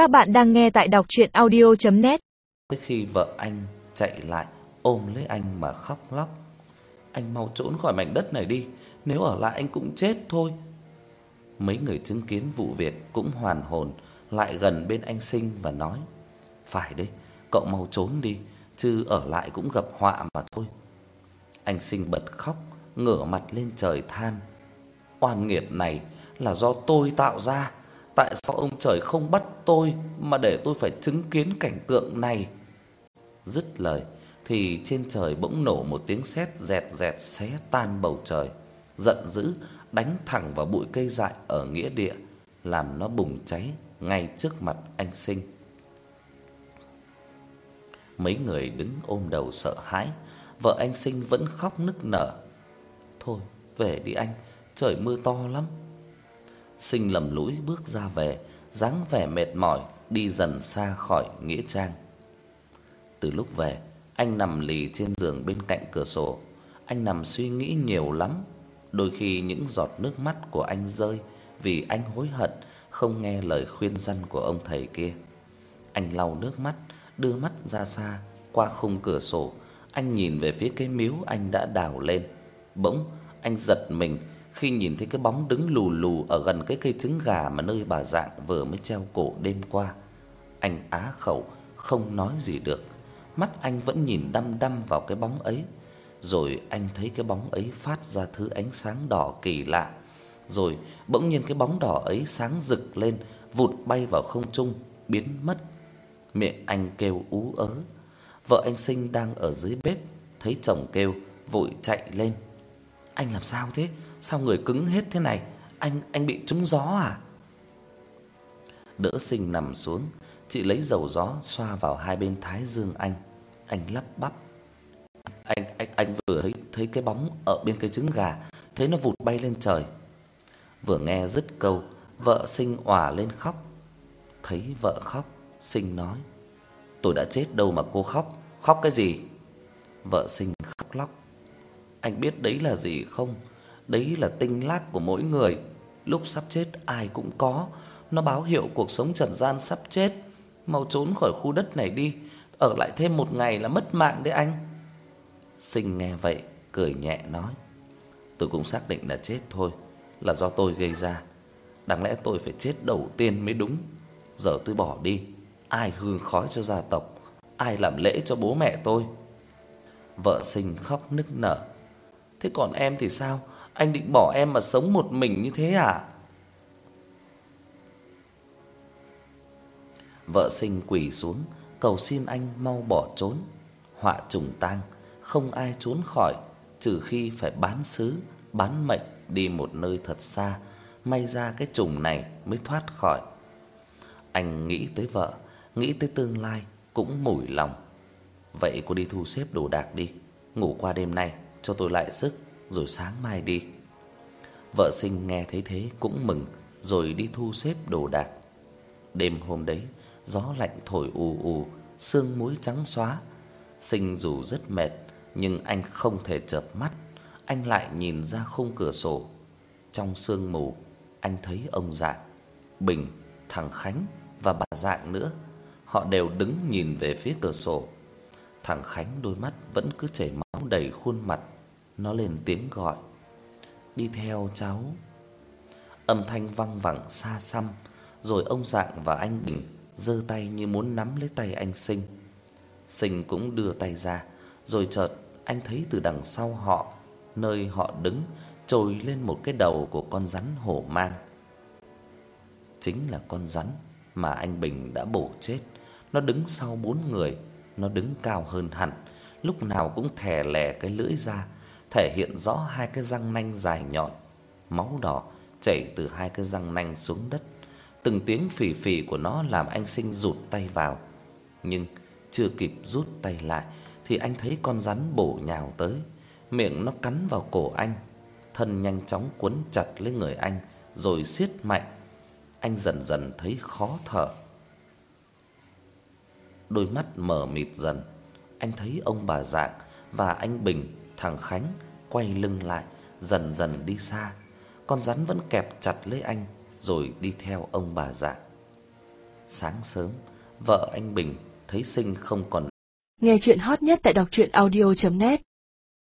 Các bạn đang nghe tại đọc audio net khi vợ anh chạy lại ôm lấy anh mà khóc lóc. Anh mau trốn khỏi mảnh đất này đi, nếu ở lại anh cũng chết thôi. Mấy người chứng kiến vụ việc cũng hoàn hồn lại gần bên anh Sinh và nói: "Phải đấy, cậu mau trốn đi, chứ ở lại cũng gặp họa mà thôi." Anh Sinh bật khóc, ngửa mặt lên trời than: "Oan nghiệt này là do tôi tạo ra." Tại sao ông trời không bắt tôi mà để tôi phải chứng kiến cảnh tượng này? Dứt lời thì trên trời bỗng nổ một tiếng sét rẹt rẹt xé tan bầu trời, giận dữ đánh thẳng vào bụi cây dại ở nghĩa địa, làm nó bùng cháy ngay trước mặt anh Sinh. Mấy người đứng ôm đầu sợ hãi, vợ anh Sinh vẫn khóc nức nở. "Thôi, về đi anh, trời mưa to lắm." Sinh lầm lũi bước ra về, dáng vẻ mệt mỏi đi dần xa khỏi nghĩa trang. Từ lúc về, anh nằm lì trên giường bên cạnh cửa sổ, anh nằm suy nghĩ nhiều lắm. Đôi khi những giọt nước mắt của anh rơi vì anh hối hận không nghe lời khuyên răn của ông thầy kia. Anh lau nước mắt, đưa mắt ra xa qua khung cửa sổ, anh nhìn về phía cái miếu anh đã đào lên. Bỗng anh giật mình khi nhìn thấy cái bóng đứng lù lù ở gần cái cây trứng gà mà nơi bà dạng vừa mới treo cổ đêm qua. Anh á khẩu không nói gì được, mắt anh vẫn nhìn đăm đăm vào cái bóng ấy. Rồi anh thấy cái bóng ấy phát ra thứ ánh sáng đỏ kỳ lạ. Rồi bỗng nhiên cái bóng đỏ ấy sáng rực lên, vụt bay vào không trung, biến mất. Miệng anh kêu ú ớ. Vợ anh Sinh đang ở dưới bếp thấy chồng kêu, vội chạy lên. Anh làm sao thế? Sao người cứng hết thế này? Anh anh bị trúng gió à? Đỡ Sinh nằm xuống, chị lấy dầu gió xoa vào hai bên thái dương anh. Anh lắp bắp. Anh anh anh vừa thấy thấy cái bóng ở bên cây trứng gà, thấy nó vụt bay lên trời. Vừa nghe dứt câu, vợ Sinh òa lên khóc. Thấy vợ khóc, Sinh nói: "Tôi đã chết đâu mà cô khóc, khóc cái gì?" Vợ Sinh khóc lóc. Anh biết đấy là gì không? Đấy là tinh lác của mỗi người. Lúc sắp chết ai cũng có, nó báo hiệu cuộc sống trần gian sắp chết. Mau trốn khỏi khu đất này đi, ở lại thêm một ngày là mất mạng đấy anh. Sinh nghe vậy, cười nhẹ nói: "Tôi cũng xác định là chết thôi, là do tôi gây ra. Đáng lẽ tôi phải chết đầu tiên mới đúng. Giờ tôi bỏ đi, ai hương khói cho gia tộc, ai làm lễ cho bố mẹ tôi?" Vợ Sinh khóc nức nở. "Thế còn em thì sao? Anh định bỏ em mà sống một mình như thế à?" Vợ Sinh quỳ xuống, cầu xin anh mau bỏ trốn. Họa trùng tang, không ai trốn khỏi trừ khi phải bán xứ, bán mệnh đi một nơi thật xa, may ra cái trùng này mới thoát khỏi. Anh nghĩ tới vợ, nghĩ tới tương lai cũng mủi lòng. Vậy cô đi thu xếp đồ đạc đi, ngủ qua đêm nay cho tôi lại sức rồi sáng mai đi. Vợ Sinh nghe thấy thế cũng mừng, rồi đi thu xếp đồ đạc. Đêm hôm đấy, gió lạnh thổi ù ù, sương muối trắng xóa. Sinh dù rất mệt, nhưng anh không thể chợp mắt, anh lại nhìn ra khung cửa sổ. Trong sương mù, anh thấy ông Dạng, Bình, thằng Khánh và bà Dạng nữa. Họ đều đứng nhìn về phía cửa sổ. Thằng Khánh đôi mắt vẫn cứ chảy máu đầy khuôn mặt, nó lên tiếng gọi: "Đi theo cháu." Âm thanh vang vẳng xa xăm, rồi ông Dạng và anh Bình giơ tay như muốn nắm lấy tay anh Sinh. Sinh cũng đưa tay ra, rồi chợt anh thấy từ đằng sau họ, nơi họ đứng, trồi lên một cái đầu của con rắn hổ mang. Chính là con rắn mà anh Bình đã bổ chết. Nó đứng sau bốn người, nó đứng cao hơn hẳn, lúc nào cũng thè lè cái lưỡi ra, thể hiện rõ hai cái răng nanh dài nhọn, máu đỏ chảy từ hai cái răng nanh xuống đất. Từng tiếng phì phì của nó làm anh Sinh rụt tay vào, nhưng chưa kịp rút tay lại thì anh thấy con rắn bổ nhào tới, miệng nó cắn vào cổ anh, thân nhanh chóng quấn chặt lấy người anh rồi siết mạnh. Anh dần dần thấy khó thở. Đôi mắt mở mịt dần, anh thấy ông bà Dạng và anh Bình, thằng Khánh quay lưng lại, dần dần đi xa. Con rắn vẫn kẹp chặt lấy anh rồi đi theo ông bà già. Sáng sớm, vợ anh Bình thấy Sinh không còn Nghe chuyện hot nhất tại đọc truyện audio net